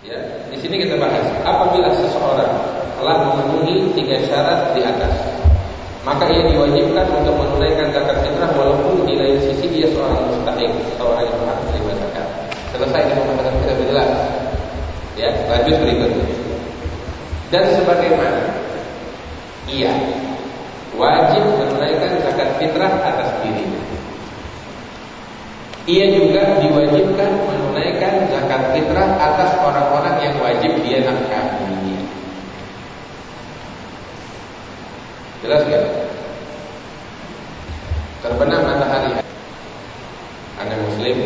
Ya, di sini kita bahas apabila seseorang telah memenuhi tiga syarat di atas, maka ia diwajibkan untuk menunaikan zakat fitrah walaupun di lain sisi dia seorang mustahik atau orang yang berhak terima zakat. Selesai di pembahasan kita jelas. Ya, lanjut berikutnya. Dan sebagaimana ia wajib menunaikan zakat fitrah atas dirinya. Ia juga diwajibkan menunaikan zakat fitrah atas orang-orang yang wajib dia nafkahi. Jelas ya? Terbenam matahari Anda muslim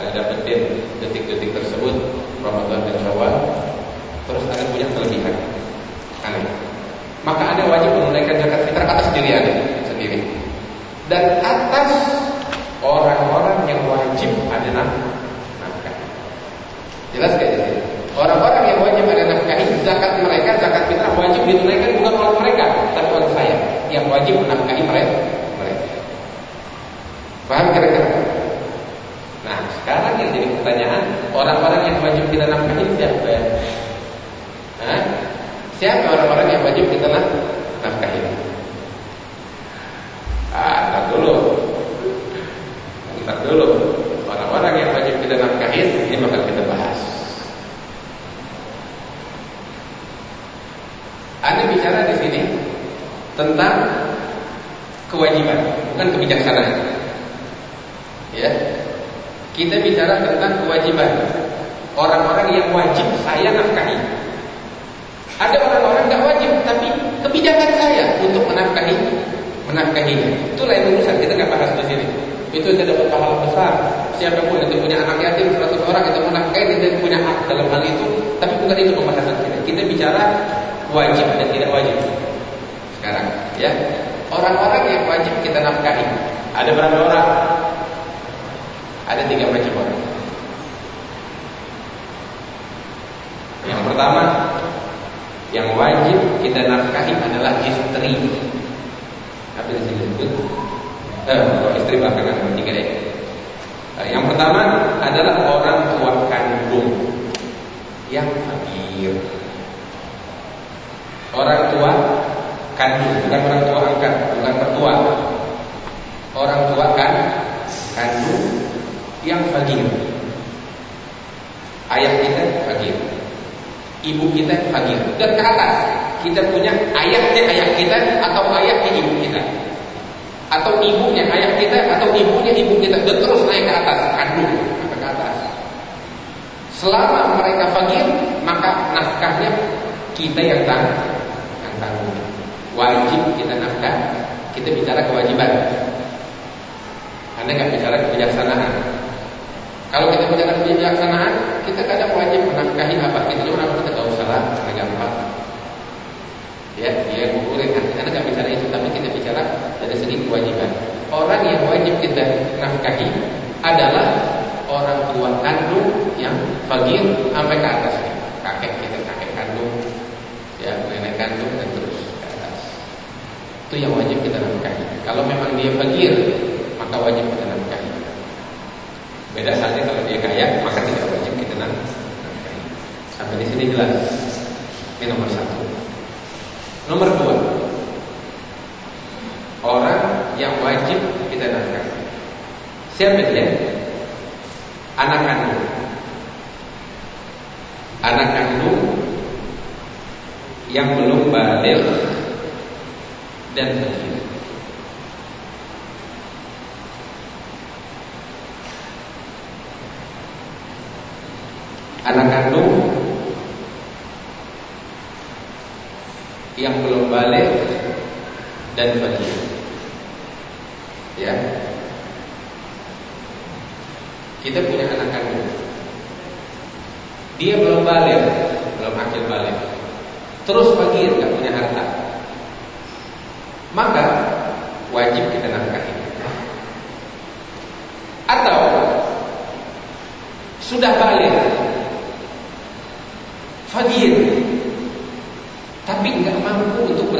Anda dapetin detik-detik tersebut Ramadan dan Syawal Terus Anda punya kelebihan Aneh Maka Anda wajib menunaikan zakat fitrah atas diri Anda sendiri Dan atas orang-orang yang wajib ada nafkah Jelas gak jadi? Orang-orang yang wajib ada nafkahi zakat mereka, zakat fitrah wajib ditunaikan bukan oleh mereka, tapi oleh saya yang wajib menafkahi mereka. mereka. Paham kira-kira? Nah, sekarang yang jadi pertanyaan, orang-orang yang wajib kita nafkahi siapa? Hah? Siapa orang-orang yang wajib kita nafkahi? Ah, dulu. Ntar dulu. Orang-orang yang wajib kita nafkahi ini bakal kita bahas. Anda bicara di sini tentang kewajiban, bukan kebijaksanaan. Ya. Kita bicara tentang kewajiban. Orang-orang yang wajib saya nafkahi. Ada orang-orang nggak wajib, tapi kebijakan saya untuk menafkahi, menafkahi. Itu lain urusan, kita nggak bahas di sini. Itu tidak dapat pahala besar. Siapa pun yang punya anak yatim 100 orang itu menafkahi dia punya hak dalam hal itu. Tapi bukan itu pembahasan kita. Kita bicara wajib dan tidak wajib. Sekarang, ya. Orang-orang yang wajib kita nafkahi. Ada berapa orang? Ada tiga macam orang. Yang pertama, yang wajib kita nafkahi adalah istri. Apa yang disebut? Eh, istri belakangan tiga deh. Yang pertama adalah orang tua kandung yang fakir. Orang tua kandung, bukan orang tua angkat, bukan mertua. Orang tua kan kandung yang fakir. Ayah kita fakir. Ibu kita fakir. Dan ke atas kita punya ayahnya ayah kita atau ayahnya ibu kita. Atau ibunya ayah kita atau ibunya ibu kita dan terus naik ke atas kandung ke atas. Selama mereka fakir, maka nafkahnya kita yang tanggung tanggung. Wajib kita nafkah. Kita bicara kewajiban. Anda nggak bicara kebijaksanaan. Kalau kita bicara kebijaksanaan, kita kadang wajib menafkahi apa? Kita apa kita tahu salah, gampang. Ya, dia ngukurin. Anda nggak bicara itu, tapi kita bicara dari segi kewajiban. Orang yang wajib kita nafkahi adalah orang tua kandung yang fakir sampai ke atas. Kakek kita, kakek kandung, ya nenek kandung dan terus ke atas. Itu yang wajib kita nafkahi. Kalau memang dia fakir, maka wajib kita nafkahi. Beda saja kalau dia kaya, maka tidak wajib kita nafkahi. Sampai di sini jelas. Ini nomor satu. Nomor dua, orang yang wajib kita nafkahi. Siapa dia? Anak kandung. Anak kandung yang belum balik dan fakir. Anak kandung yang belum balik dan fakir. Ya. Kita punya anak kandung. Dia belum balik, belum akhir balik terus fakir nggak punya harta, maka wajib kita nafkahi. Atau sudah balik, fakir, tapi nggak mampu untuk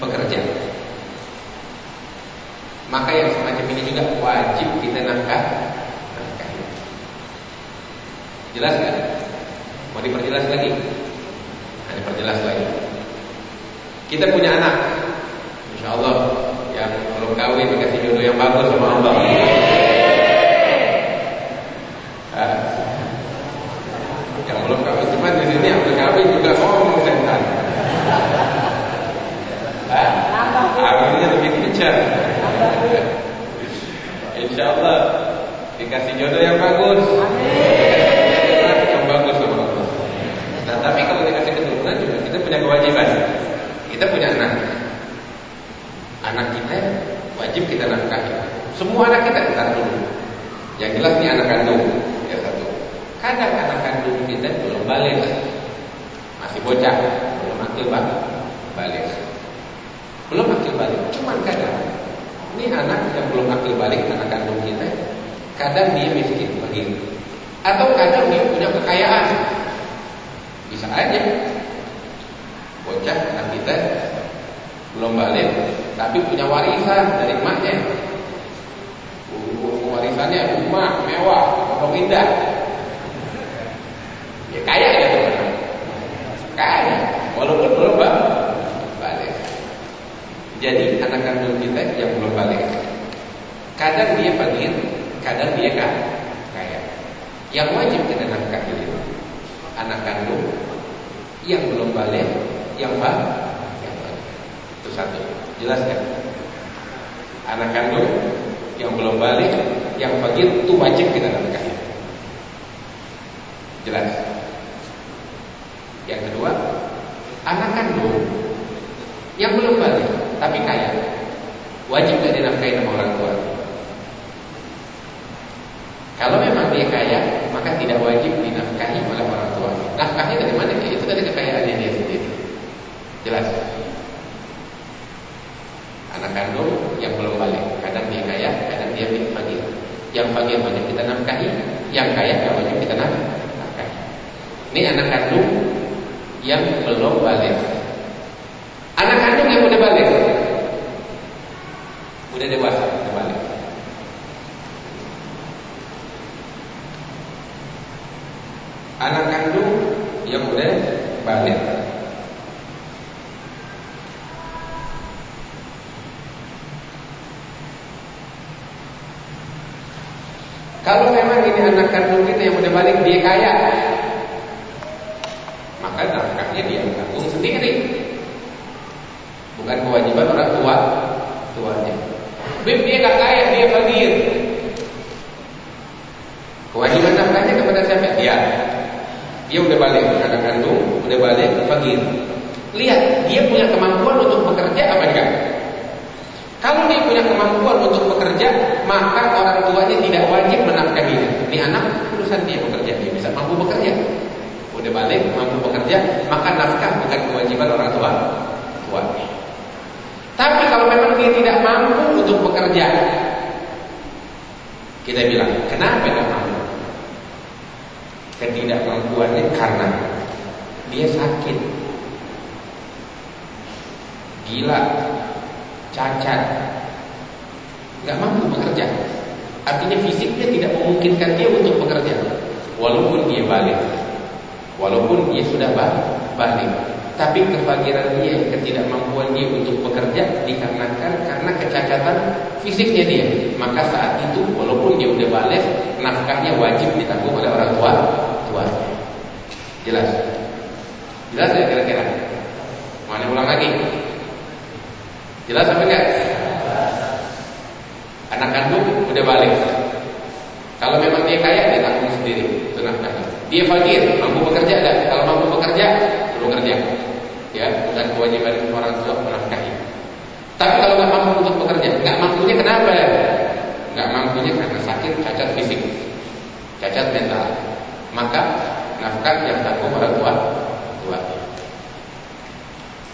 bekerja. Maka yang semacam ini juga wajib kita nafkah. Jelas kan? Mau diperjelas lagi? Nah, diperjelas lagi. Kita punya anak, Insya Allah yang belum kawin dikasih jodoh yang bagus sama Allah. Nah, yang belum kawin cuma di sini yang belum kawin juga ngomong setan. Akhirnya lebih kejar. Insya Allah dikasih jodoh yang bagus. Yang bagus sama Allah. Nah, tapi kalau dikasih keturunan juga kita punya kewajiban. Kita punya anak. Anak kita wajib kita nafkahi. Semua anak kita kita. Yang jelas ini anak kandung. Ya satu. Kadang anak kandung kita belum balik, masih bocah, belum akil balik, belum akil balik. Cuman kadang ini anak yang belum akil balik, anak kandung kita, kadang dia miskin begitu, atau kadang dia punya kekayaan, bisa aja bocah anak kita belum balik, tapi punya warisan dari emaknya. Warisannya rumah mewah, atau indah, Ya kaya ya teman Kaya, walaupun belum balik. Jadi anak kandung kita yang belum balik, kadang dia fakir, kadang dia kaya. Yang wajib kita nafkahi itu anak kandung yang belum balik, yang balik. Itu satu. Jelaskan. Anak kandung yang belum balik, yang fakir itu wajib kita nafkahi. Jelas. Yang kedua, anak kandung yang belum balik tapi kaya, wajib gak dinafkahi sama orang tua. Kalau memang dia kaya, maka tidak wajib dinafkahi oleh orang tua. Nafkahnya dari mana? Itu dari kekayaannya dia sendiri. Jelas. Anak kandung yang belum balik, kadang dia kaya, kadang dia fakir. Yang fakir wajib kita nafkahi, yang kaya tidak wajib kita nafkahi. Ini anak kandung yang belum balik. Anak kandung yang udah balik, udah dewasa, udah balik. Anak kandung yang udah balik. Kalau memang ini anak kandung kita yang udah balik dia kaya, maka nafkahnya dia tanggung sendiri. Bukan kewajiban orang tua tuanya. Bib dia gak kaya, dia fakir. Kewajiban nafkahnya kepada siapa? Dia. Dia udah balik anak kandung, udah balik fakir. Lihat, dia punya kemampuan untuk bekerja apa enggak? Kalau dia punya kemampuan untuk bekerja, maka orang tuanya tidak wajib menafkahinya. Ini anak urusan dia bekerja, dia bisa mampu bekerja. Udah balik mampu bekerja maka nafkah bukan kewajiban orang tua. Tua. Tapi kalau memang dia tidak mampu untuk bekerja kita bilang kenapa tidak mampu? Ketidakmampuannya karena dia sakit. Gila. Cacat nggak mampu bekerja artinya fisiknya tidak memungkinkan dia untuk bekerja walaupun dia balik Walaupun dia sudah balik Tapi kefakiran dia, ketidakmampuan dia untuk bekerja Dikarenakan karena kecacatan fisiknya dia Maka saat itu walaupun dia sudah balik Nafkahnya wajib ditanggung oleh orang tua tua. Jelas? Jelas ya kira-kira? Mana ulang lagi? Jelas apa enggak? Anak kandung udah balik Kalau memang dia kaya dia tanggung sendiri Itu nafkahnya dia fakir, mampu bekerja enggak? Kalau mampu bekerja, perlu kerja. Ya, bukan kewajiban orang tua menafkahi. Tapi kalau nggak mampu untuk bekerja, nggak mampunya kenapa? Nggak mampunya karena sakit, cacat fisik, cacat mental. Maka nafkah yang tanggung orang tua tua.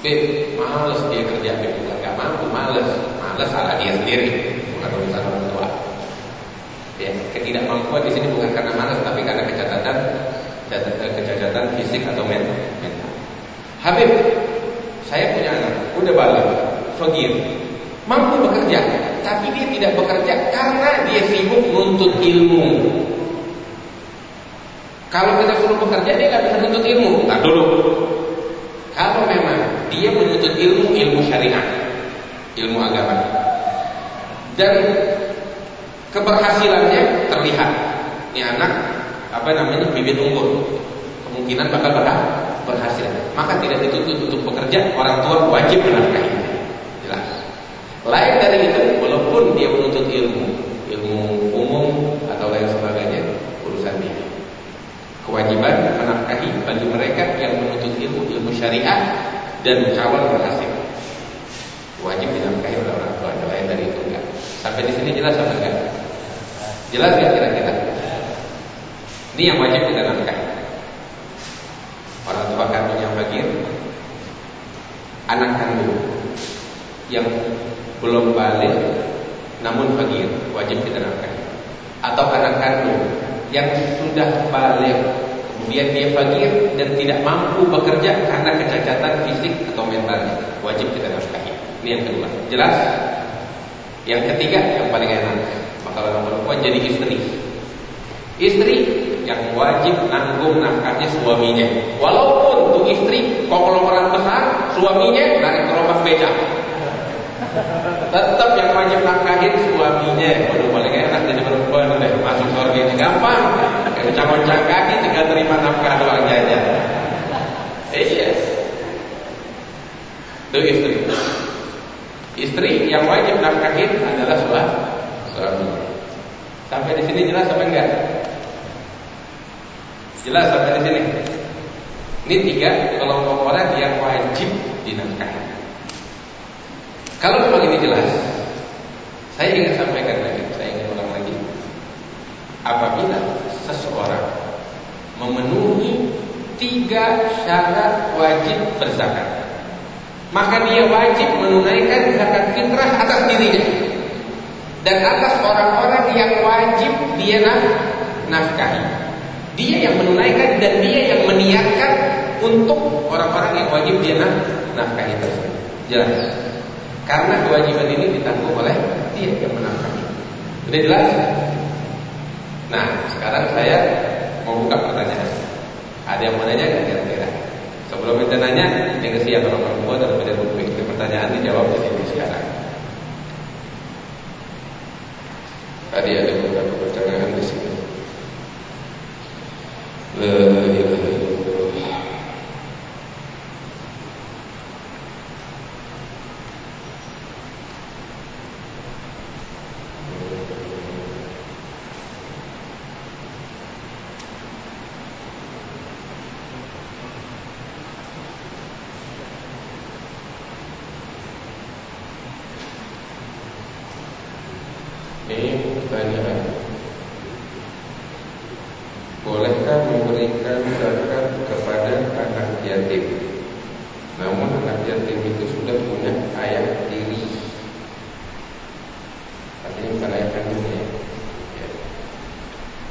Beb, males dia kerja, Beb bukan nggak mampu, males, males salah dia sendiri, bukan urusan orang tua. Ya, ketidakmampuan di sini bukan karena malas tapi karena kecacatan kecacatan fisik atau mental. Habib, saya punya anak, udah balik, fakir, mampu bekerja, tapi dia tidak bekerja karena dia sibuk menuntut ilmu. Kalau kita suruh bekerja dia nggak bisa menuntut ilmu. Nah dulu, kalau memang dia menuntut ilmu ilmu syariat, ilmu agama, dan keberhasilannya terlihat, ini anak apa namanya bibit unggul, kemungkinan bakal berhasil. Maka tidak dituntut untuk bekerja, orang tua wajib menafkahi. Jelas. Lain dari itu, walaupun dia menuntut ilmu, ilmu umum atau lain sebagainya, urusan dia kewajiban menafkahi bagi mereka yang menuntut ilmu ilmu syariah dan calon berhasil. Wajib dinafkahi oleh orang tua. Lain dari itu enggak. Sampai di sini jelas apa enggak? Jelas enggak kira-kira? Ini yang wajib kita nafkahi. Orang tua kandung yang fakir, anak kandung yang belum balik namun fakir wajib kita nafkahi. Atau anak kandung yang sudah balik kemudian dia fakir dan tidak mampu bekerja karena kecacatan fisik atau mentalnya. Wajib kita nafkahi. Ini yang kedua. Jelas? Yang ketiga yang paling enak maka orang perempuan jadi istri. Istri yang wajib nanggung nafkahnya suaminya. Walaupun tuh istri konglomerat besar suaminya narik gerobak beca. Tetap yang wajib nafkahin suaminya. Waduh paling enak jadi perempuan deh. Masuk surga ini. Gampang. Kayak goncang kaki tinggal terima nafkah doang aja. Iya. Itu istri. Istri yang wajib nafkahin adalah suami. Sampai di sini jelas apa enggak? Jelas sampai di sini. Ini tiga kelompok orang yang wajib dinafkahi. Kalau memang ini jelas, saya ingin sampaikan lagi, saya ingin ulang lagi. Apabila seseorang memenuhi tiga syarat wajib berzakat, maka dia wajib menunaikan zakat fitrah atas dirinya dan atas orang-orang yang wajib dia nafkahi. Dia yang menunaikan dan dia yang meniatkan untuk orang-orang yang wajib dia nafkahi tersebut. Jelas. Karena kewajiban ini ditanggung oleh dia yang menafkahi. Sudah jelas? Nah, sekarang saya mau buka pertanyaan. Ada yang mau nanya nggak kira-kira? Sebelum kita nanya, ini siapa orang perempuan dan beda buku itu pertanyaan dijawab di sini sekarang. Tadi ada beberapa pertanyaan di sini. kita memberikan zakat kepada anak yatim Namun anak yatim itu sudah punya ayah diri. Artinya bukan ayah kandungnya ya.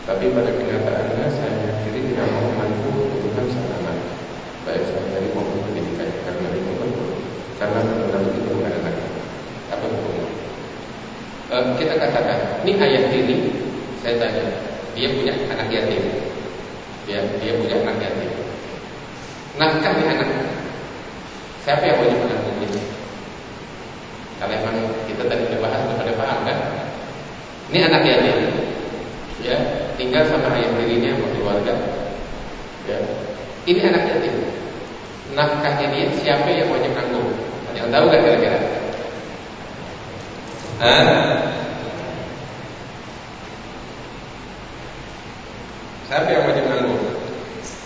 Tapi pada kenyataannya saya sendiri tidak mau membantu kebutuhan sang anak Baik sehari maupun pendidikan Karena itu kan karena kebetulan itu belum ada Apa hukumnya? E, kita katakan, ini ayah diri, Saya tanya, dia punya anak yatim ya dia punya anak yatim nafkahi anak. Siapa yang wajib menanggung ini karena memang kita tadi sudah bahas sudah pada paham kan? Ini anak yatim ya tinggal sama ayah tirinya sama keluarga. Ya. Ini anak yatim nafkahnya dia siapa yang wajib nanggung ada yang tahu kan kira-kira? Siapa yang wajib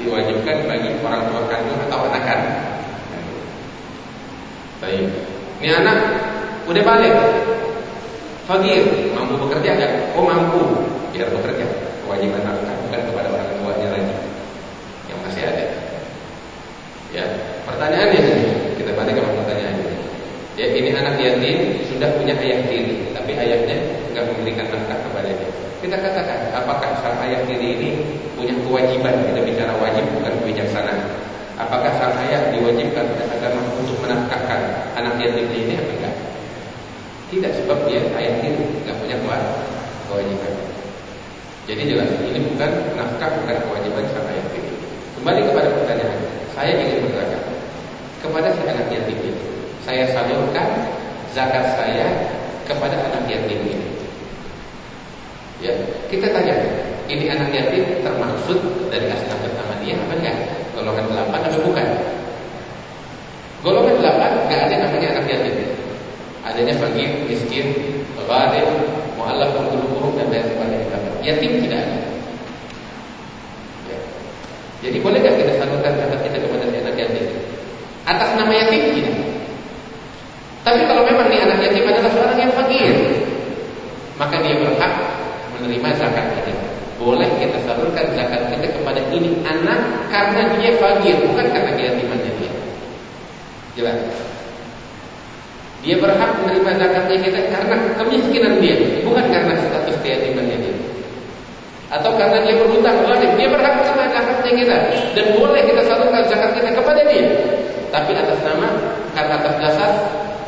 diwajibkan bagi orang tua kandung atau anak kan. Baik. Ini anak udah balik. Fakir, mampu bekerja enggak? Oh mampu, biar bekerja. Kewajiban nafkah bukan kepada orang tuanya lagi yang masih ada. Ya, pertanyaannya kita balik ke pertanyaannya. Ya, ini anak yatim sudah punya ayah tiri, tapi ayahnya enggak memberikan nafkah kepadanya. Kita katakan, apakah sang ayah tiri ini punya kewajiban? Kita bicara wajib bukan kebijaksanaan. Apakah sang ayah diwajibkan agar untuk menafkahkan anak yatim ini atau enggak? Tidak sebab dia ayah tiri nggak punya kewajiban. Jadi jelas ini bukan nafkah bukan kewajiban sang ayah tiri. Kembali kepada pertanyaan, saya ingin bertanya kepada si anak yatim ini, saya salurkan zakat saya kepada anak yatim ini. Ya, kita tanya, ini anak yatim termaksud dari asnaf pertama dia apa enggak? Golongan delapan atau bukan? Golongan delapan enggak ada namanya anak yatim adanya fakir, miskin, ghadir, mu'allaf qulubuhum dan lain sebagainya. Yatim tidak ada. Ya. Jadi boleh bolehkah kita salurkan kata kita kepada anak yatim? Atas nama yatim tidak. Tapi kalau memang di anak yatim adalah seorang yang fakir, maka dia berhak menerima zakat ini. Boleh kita salurkan zakat kita kepada ini anak karena dia fakir, bukan karena keyatimannya dia. Jelas. Dia berhak menerima zakatnya kita karena kemiskinan dia, bukan karena status keyatimannya dia. Atau karena dia berhutang wajib, dia berhak menerima zakatnya kita dan boleh kita salurkan zakat kita kepada dia. Tapi atas nama karena atas dasar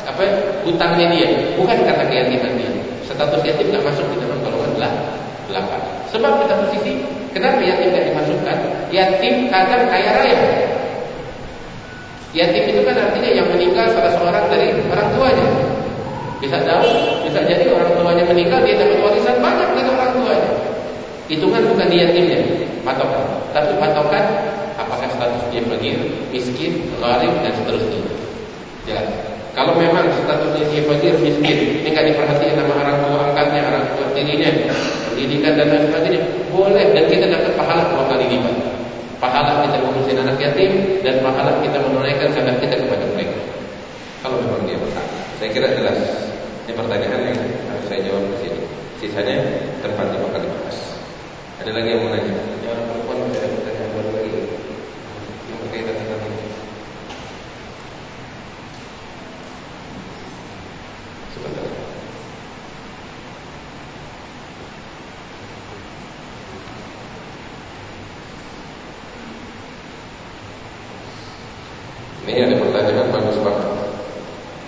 apa hutangnya dia, bukan karena keyatiman dia. Status yatim tidak masuk di dalam golongan delapan. Sebab kita posisi, kenapa yatim tidak dimasukkan? Yatim kadang kaya raya, Yatim itu kan artinya yang meninggal salah seorang dari orang tuanya. Bisa jauh, bisa jadi orang tuanya meninggal dia dapat warisan banyak dari orang tuanya. Hitungan bukan yatimnya, patokan. Tapi patokan apakah status dia miskin, gharib dan seterusnya. Jelas. Kalau memang statusnya dia fakir, miskin, ini nggak diperhatikan sama orang tua angkatnya, orang tua tirinya, pendidikan dan lain sebagainya, boleh dan kita dapat pahala dua kali lipat pahala kita mengurusin anak yatim dan pahala kita menunaikan zakat kita kepada mereka. Kalau memang dia berhak. Saya kira jelas. Ini pertanyaan yang harus saya jawab di sini. Sisanya tempatnya bakal dibahas. Ada lagi yang mau nanya? Jangan perempuan masih ada pertanyaan baru lagi yang berkaitan dengan ini. Sebentar. Ini ada pertanyaan bagus banget.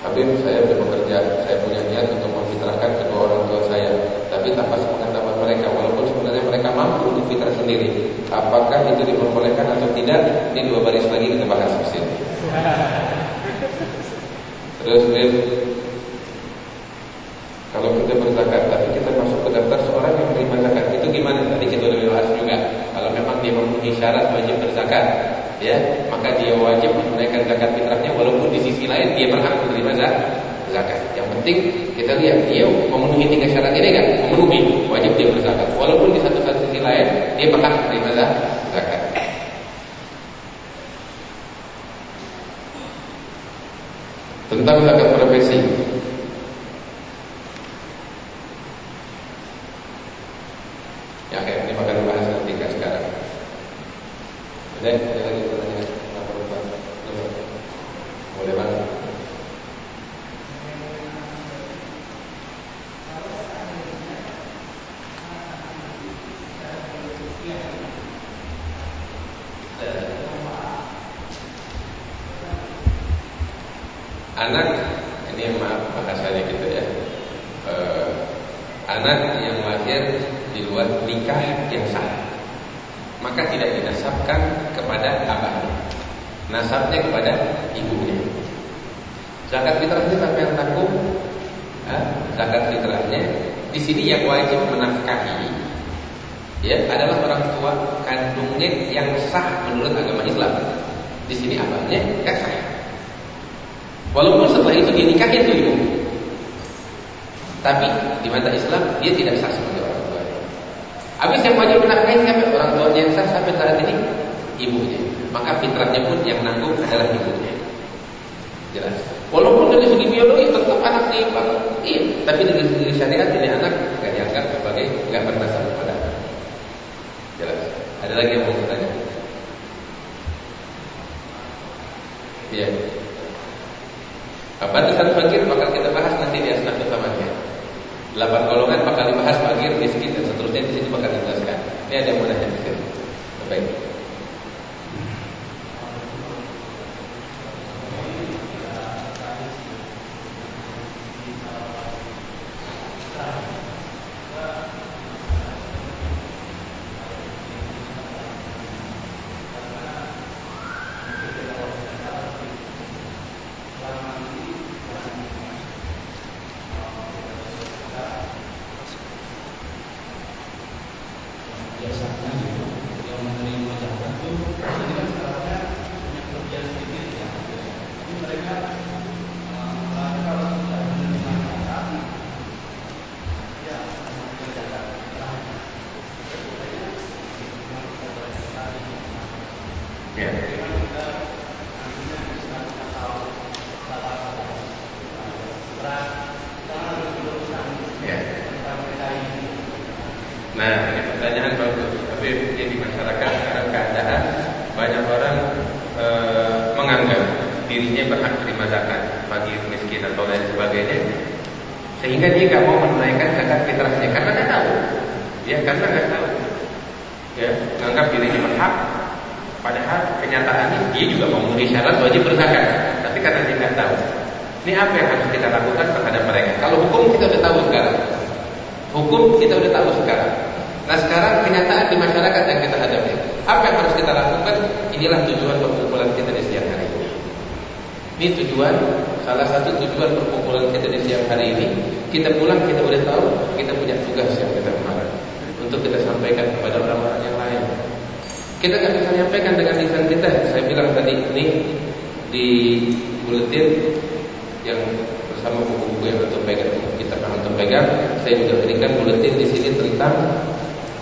Habib saya sudah bekerja, saya punya niat untuk memfitrahkan kedua orang tua saya, tapi tanpa sepengetahuan mereka, walaupun sebenarnya mereka mampu untuk fitrah sendiri. Apakah itu diperbolehkan atau tidak? Ini dua baris lagi kita bahas di sini. Terus Bib, kalau kita berzakat, tapi kita masuk ke daftar seorang yang menerima zakat, itu gimana? Tadi kita sudah bahas juga. Kalau memang dia memenuhi syarat wajib berzakat, ya maka dia wajib menunaikan zakat fitrahnya walaupun di sisi lain dia berhak menerima zakat. Yang penting kita lihat dia memenuhi tiga syarat ini kan memenuhi wajib dia berzakat walaupun di satu satu sisi lain dia berhak menerima zakat. Tentang zakat profesi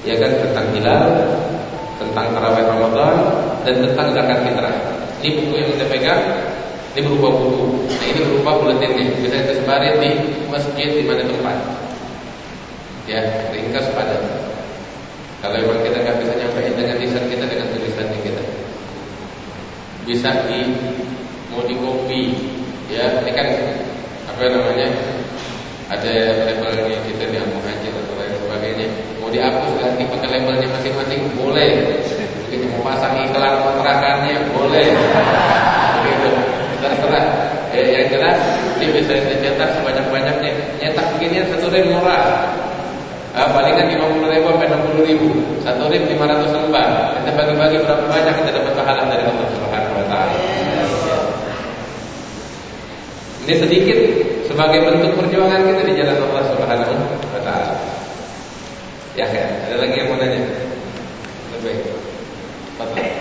ya kan tentang hilal, tentang tarawih Ramadan dan tentang zakat fitrah. Ini buku yang kita pegang ini berupa buku. Nah, ini berupa buletinnya. Bisa tersebarin di masjid di mana tempat. Ya, ringkas padat. Kalau memang kita nggak bisa nyampein dengan lisan kita dengan tulisan kita, bisa di mau di copy, ya ini kan apa namanya ada levelnya kita di Al-Muhajir atau lain sebagainya mau dihapus ganti pakai labelnya masing-masing? Boleh. Begitu mau pasang iklan kontrakannya? Boleh. Begitu. Terserah. Ya, yang jelas dia bisa dicetak sebanyak-banyaknya. Nyetak begini satu rim murah. Ah, palingan 50 ribu sampai 60 ribu. Satu rem 500 lembar kita bagi-bagi berapa banyak kita dapat pahala dari Allah Subhanahu Wa Taala. Ini sedikit sebagai bentuk perjuangan kita di jalan Allah Subhanahu Wa Taala. Ya, ya. Ada lagi yang mau nanya? Lebih. Bapak. Gitu.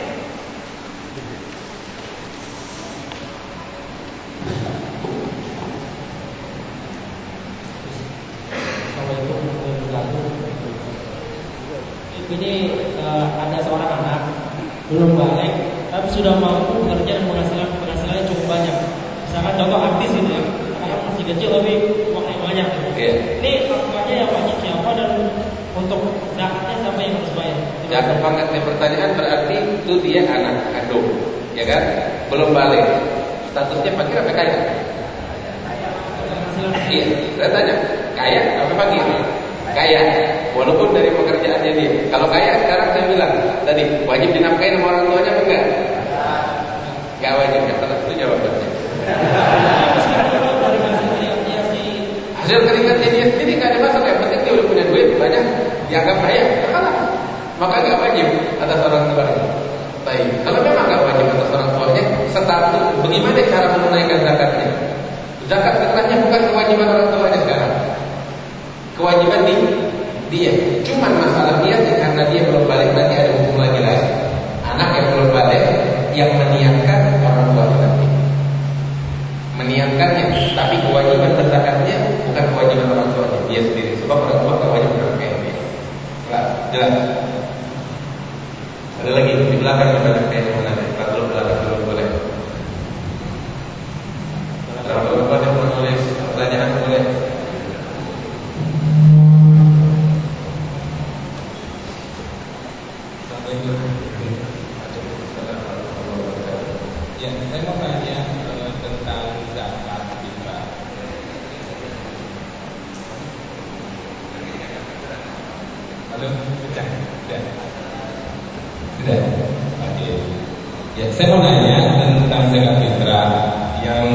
Ini uh, ada seorang anak belum balik, tapi sudah mampu bekerja dan penghasilan penghasilannya cukup banyak. Misalkan contoh artis gitu ya, anak masih kecil tapi Nih Ini yang wajib siapa ya, dan untuk zakatnya siapa yang harus bayar? Tidak kepangatnya pertanyaan berarti itu dia anak kandung, ya kan? Belum balik. Statusnya pagi apa kaya? Iya, saya tanya, kaya apa pagi? Kaya, walaupun dari pekerjaan jadi. Kalau kaya sekarang saya bilang tadi wajib dinafkahi sama orang tuanya enggak? Enggak wajib, kata itu jawabannya. duitnya dia sendiri nggak ada masalah. Yang penting dia udah punya duit banyak dianggap kaya kalah maka nggak wajib atas orang tua. baik. Kalau memang nggak wajib atas orang tuanya satu bagaimana cara menunaikan zakatnya? Zakat fitrahnya bukan kewajiban orang tuanya sekarang. Kewajiban di dia. Cuman masalah dia karena dia belum balik nanti ada hukum lagi lagi. Anak yang belum balik yang meniatkan orang tua nanti. Meniatkannya tapi kewajiban bukan kewajiban orang tuanya, dia sendiri. Sebab orang tua kewajiban orang dia. Jelas. Ada lagi di belakang yang banyak kayak mana? Kalau belakang belum boleh. Kalau boleh menulis pertanyaan boleh. Ya, saya mau tanya uh, tentang zakat fitrah. Halo, sudah, sudah, sudah. Oke. Ya, saya mau nanya tentang zakat fitrah yang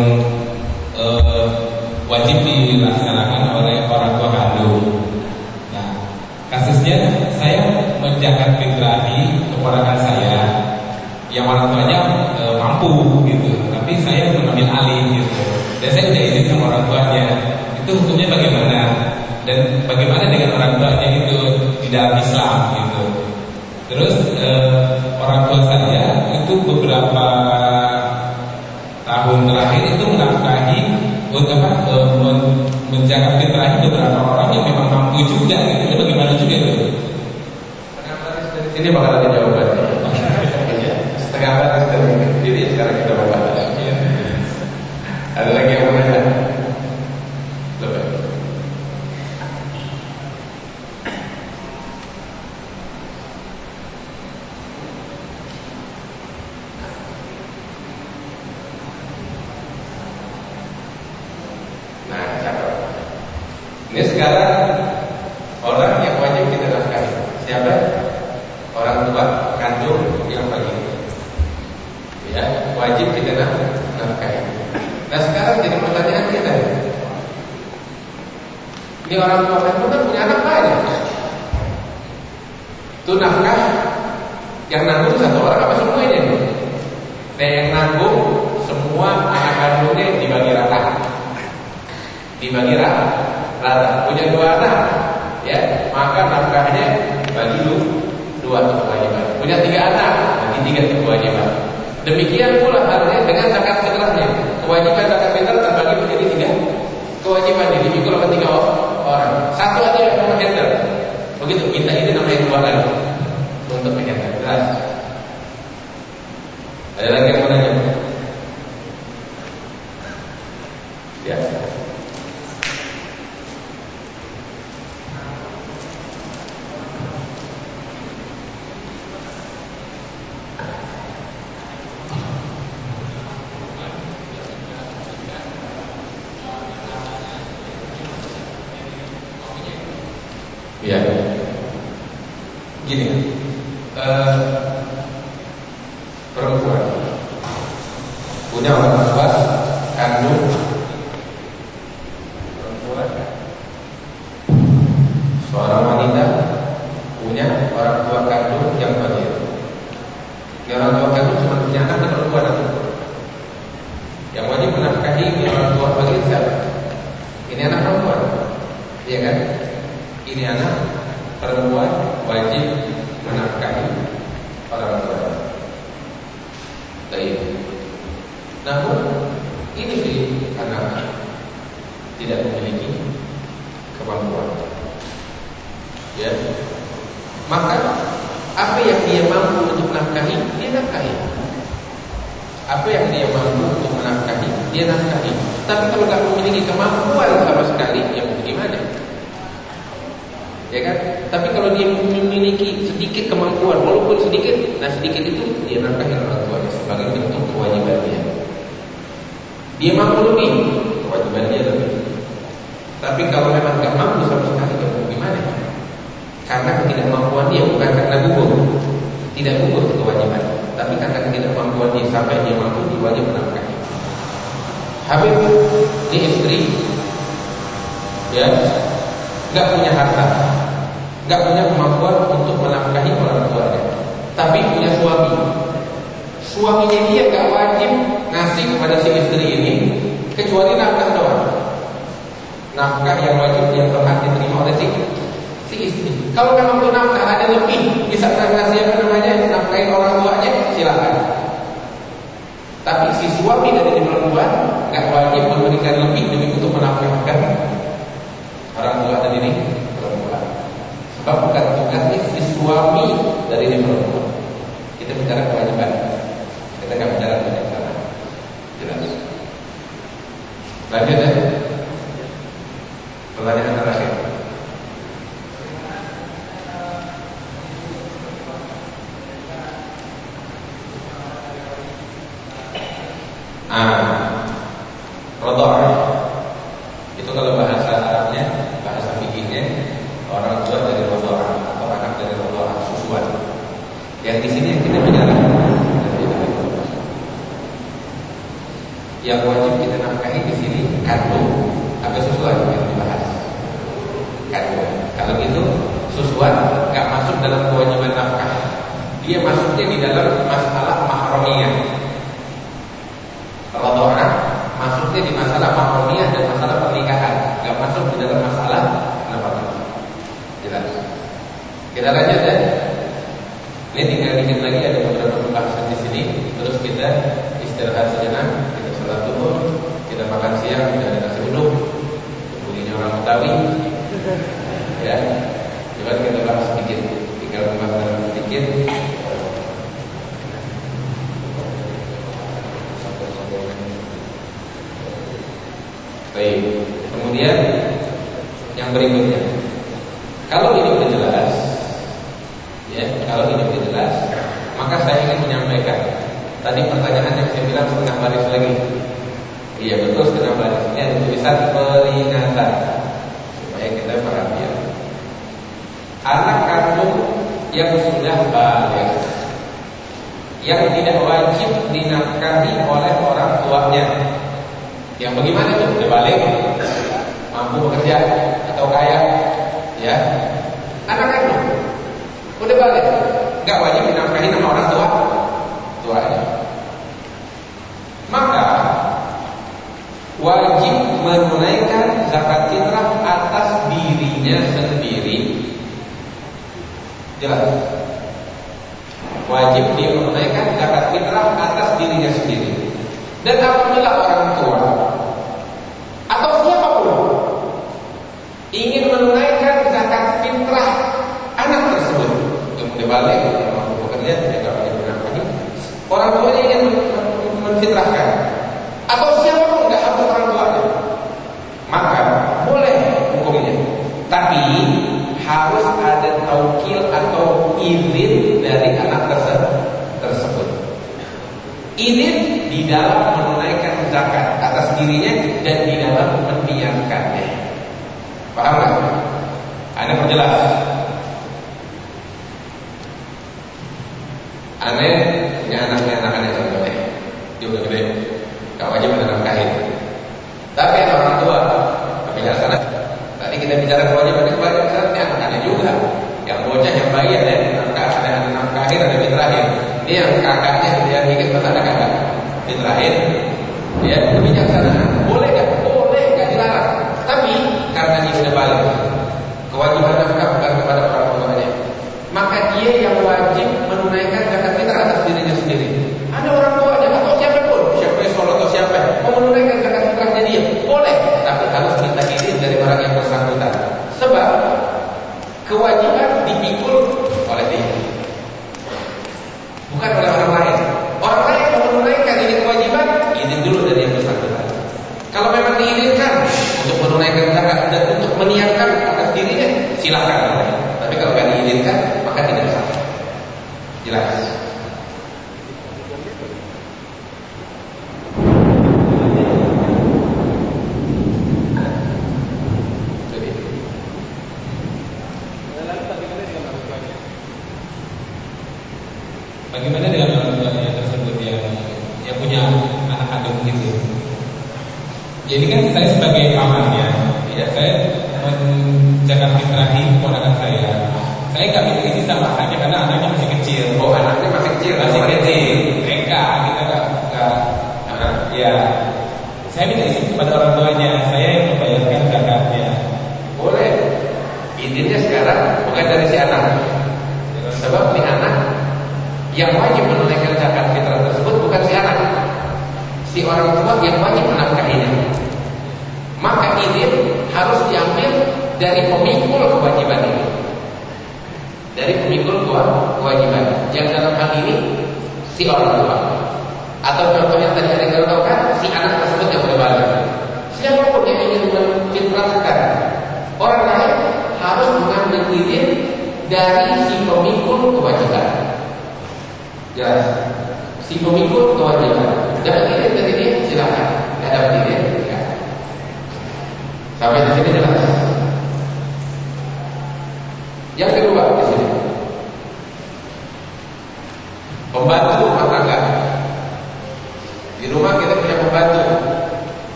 uh, wajib dilaksanakan oleh orang tua kandung. Nah, kasusnya saya menjakat fitrahi keponakan saya yang orang tuanya e, mampu gitu, tapi saya mengambil alih gitu. Dan saya udah izin sama orang tuanya. Itu hukumnya bagaimana? Dan bagaimana dengan orang tuanya itu di dalam Islam gitu. Terus e, orang tua saya itu beberapa tahun terakhir itu menafkahi untuk apa e, men, menjaga fitrahi beberapa orang yang memang mampu juga gitu. Itu bagaimana juga itu? Ada jawabannya. Setengah batas dari diri sekarang kita bahas. Ada lagi orang tua kandung yang bahagia. Ini orang tua kandung cuma punya anak dan perempuan itu. Yang wajib menafkahi ini orang tua bagi siapa? Ini anak perempuan, iya kan? Ini anak Tapi kalau tidak memiliki kemampuan sama sekali, ya bagaimana? Ya kan? Tapi kalau dia memiliki sedikit kemampuan, walaupun sedikit, nah sedikit itu dia nafkahi orang tuanya sebagai bentuk kewajiban dia. Mampu lebih, kewajiban dia lebih. Tapi kalau memang tidak mampu sama sekali, ya bagaimana? Karena ketidakmampuan dia bukan karena gugur, tidak gugur kewajiban, tapi karena ketidakmampuan dia sampai dia mampu dia wajib. Habib di istri ya nggak punya harta nggak punya kemampuan untuk menafkahi orang tuanya tapi punya suami. Suaminya dia nggak wajib ngasih kepada si istri ini kecuali nafkah doang. Nafkah yang wajib yang berhak diterima oleh si, si istri. Kalau memang itu nafkah ada lebih bisa ngasih apa namanya? Nafkahin orang tuanya silakan. Tapi si suami dari si perempuan nggak wajib memberikan lebih demi untuk menafkahkan orang tua dan ini perempuan. Sebab bukan tugasnya si suami dari si perempuan. Kita bicara kewajiban. Kita akan bicara kewajiban. Jelas. Lanjut ya. Pertanyaan terakhir. Tidak wajib dinafkahi nama orang tua. Tuanya Maka Wajib menunaikan Zakat fitrah atas dirinya sendiri. Jelas? Wajib dia menunaikan Zakat fitrah atas dirinya sendiri. Dan apabila orang tua Atau siapapun Ingin menunaikan Zakat fitrah dibalik mampu bekerja tidak dapat dinafkahi orang tuanya ingin menfitrahkan. Atau siapa pun nggak harus orang tuanya. Maka boleh hukumnya. Tapi harus ada taukil atau izin dari anak tersebut tersebut. Izin di dalam menunaikan zakat atas dirinya dan di dalam meniatkannya paham nggak? Anda perjelas orang diizinkan untuk menunaikan zakat dan untuk meniatkan atas dirinya, silakan, Tapi kalau tidak diizinkan, maka tidak sah. Jelas.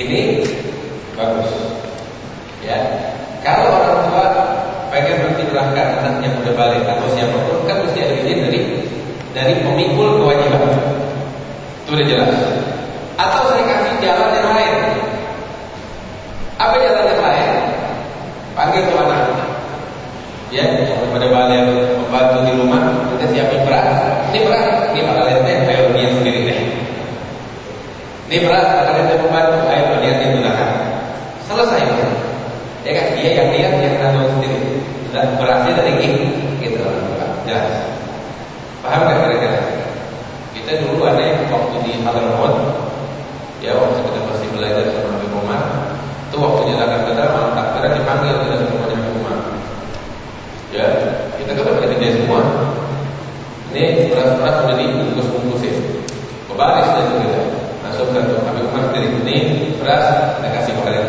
Ini bagus. Ya, kalau orang tua pengen berkiprahkan anaknya udah balik atau siapa pun kan mesti ada izin dari dari pemikul kewajiban. Itu udah jelas. tanggal kita semua di rumah. Ya, kita kan dapat kerja semua. Ini beras-beras menjadi bungkus-bungkus ya. Kebaris dan juga. Masukkan untuk kami umat dari kuning, beras, kita kasih kepada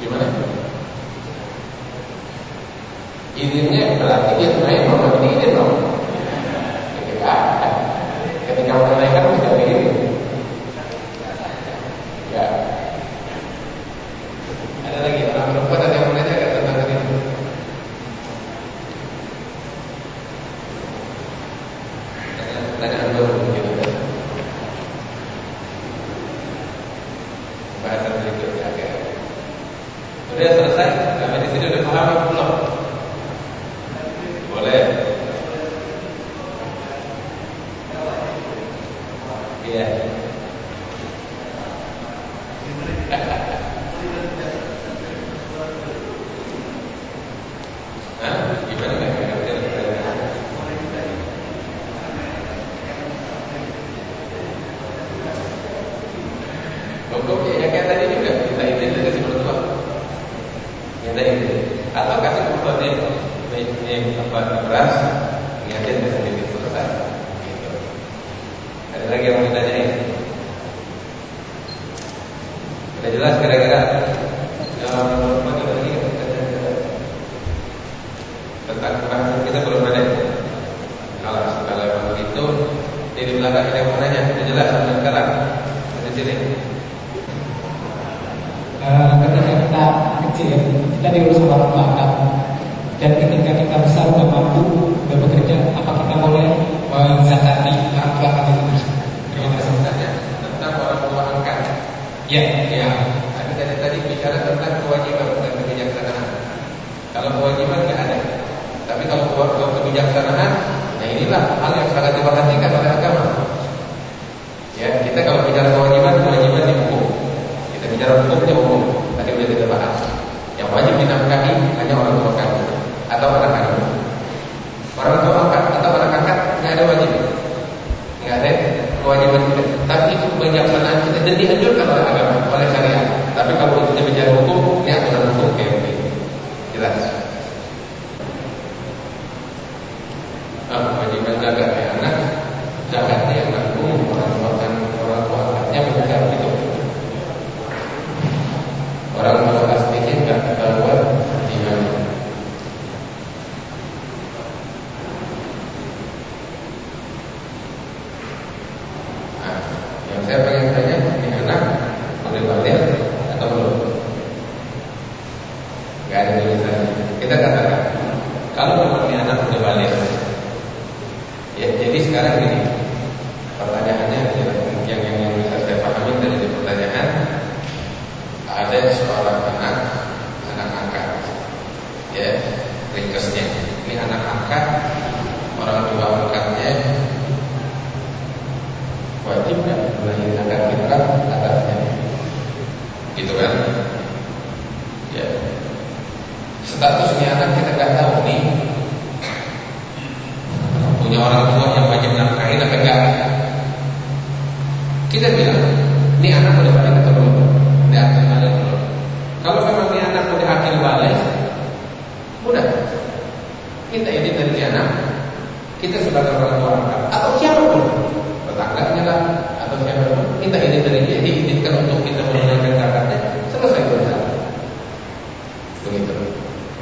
Gimana? Izinnya berarti dia naik, nomor ini dong.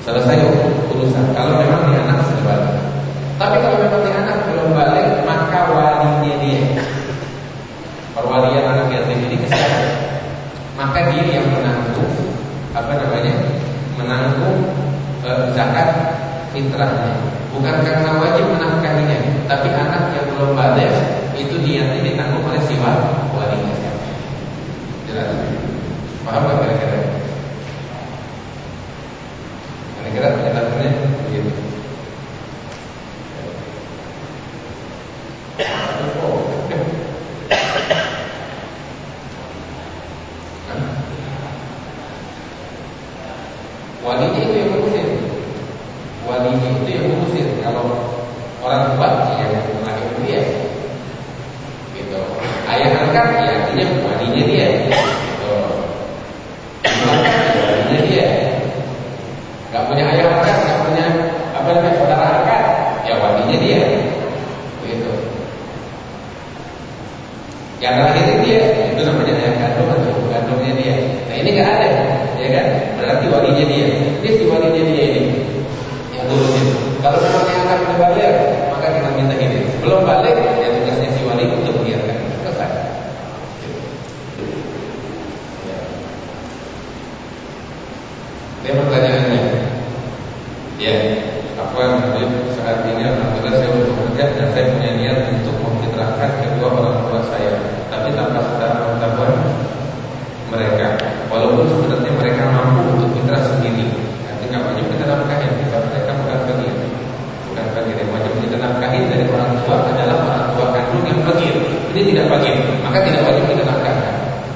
selesai urusan. Kalau memang di anak sudah tapi kalau memang di anak belum balik maka walinya dia. Perwalian anak yatim ini kesal, maka dia yang menanggung apa namanya menanggung e, zakat fitrahnya. Bukan karena wajib menafkahinya tapi anak yang belum balik itu dia ditanggung oleh siwa walinya jelas. Paham gak kira-kira?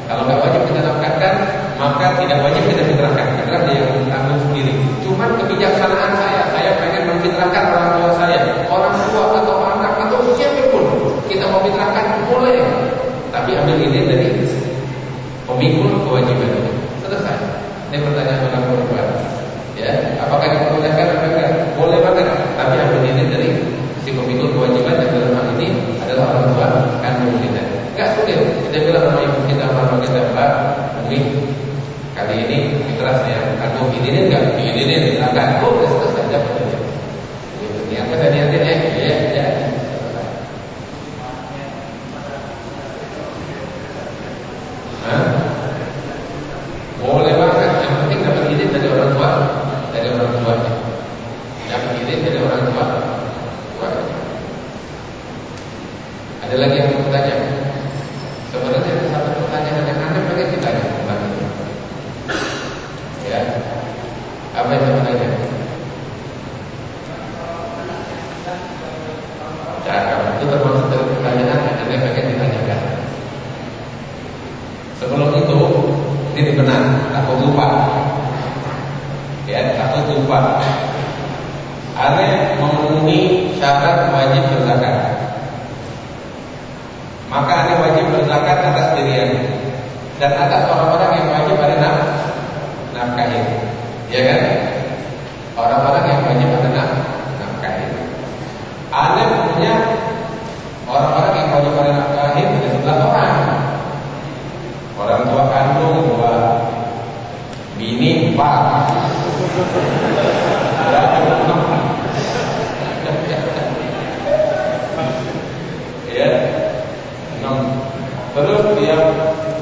Kalau nggak wajib kita nafkahkan, maka tidak wajib kita fitrahkan. Fitrah dia yang tanggung sendiri. Cuman kebijaksanaan saya historia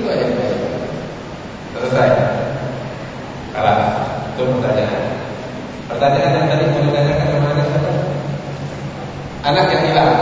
itu aja. Selesai. Kalah. Itu pertanyaan. Pertanyaan yang tadi mau ditanyakan kepada siapa? Anak yang hilang.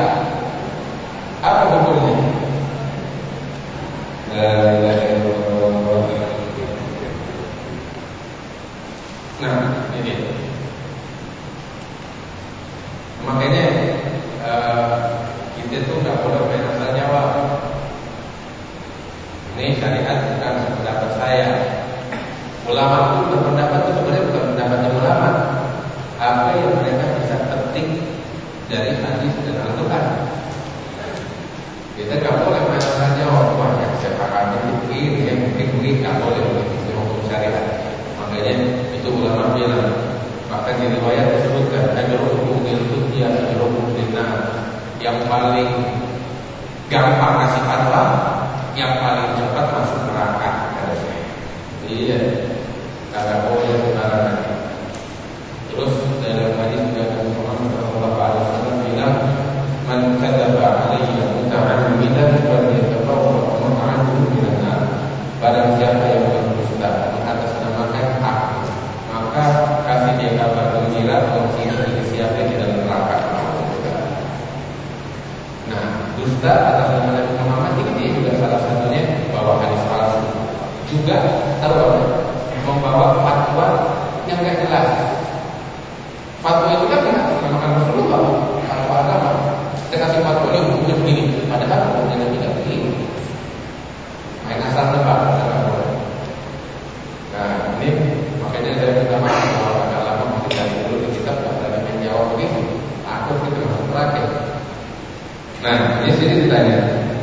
那，这这里问。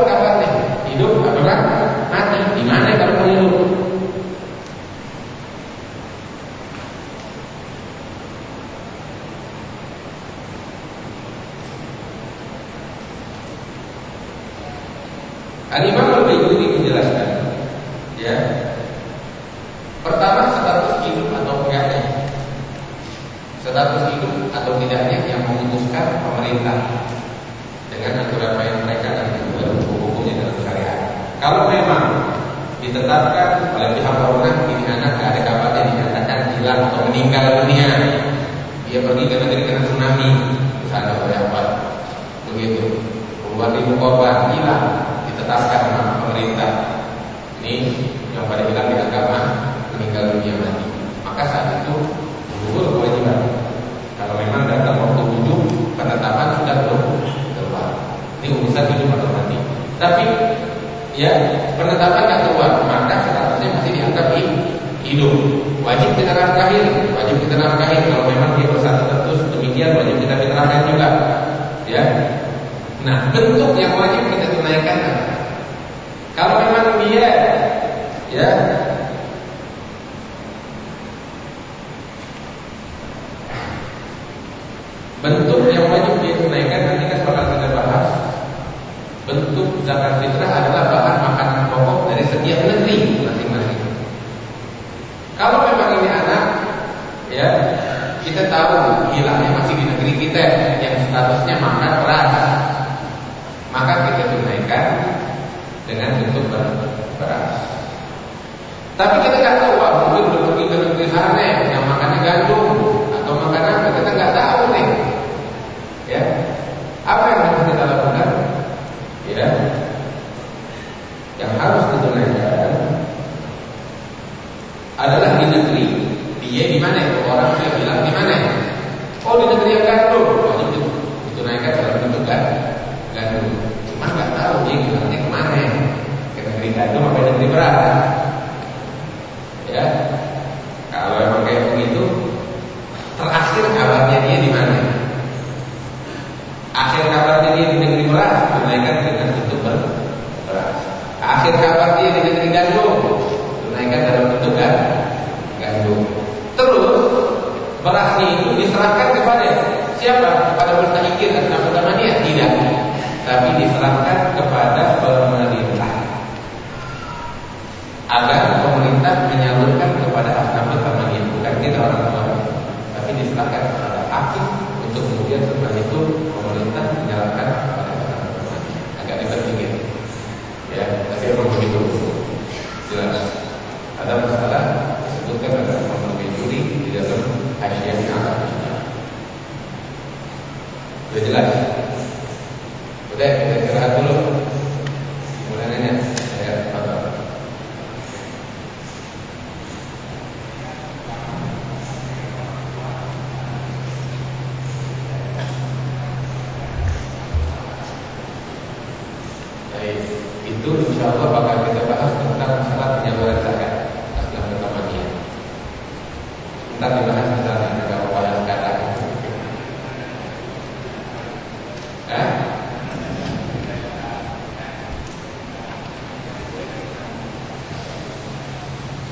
tahu kapan nih? Hidup atau kan mati. Di mana ya kalau mau hidup? Alimah berikut Al-Bayhuri menjelaskan ya pertama status hidup atau tidaknya, status hidup atau tidaknya yang memutuskan pemerintah. meninggal dunia. Dia pergi ke negeri kena tsunami. Sana berapa begitu. Keluar di Mukoba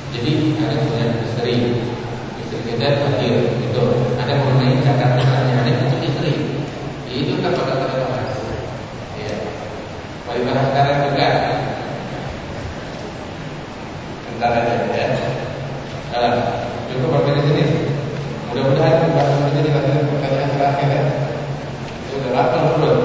Jadi ada punya istri, istri kita hadir itu ada mengenai zakat Ada itu istri. Itu kan pada kata Ya. Wajibah sekarang juga antara ya. Dalam cukup berbeda jenis. Mudah-mudahan bukan menjadi pertanyaan terakhir ya. Sudah udah lapar belum?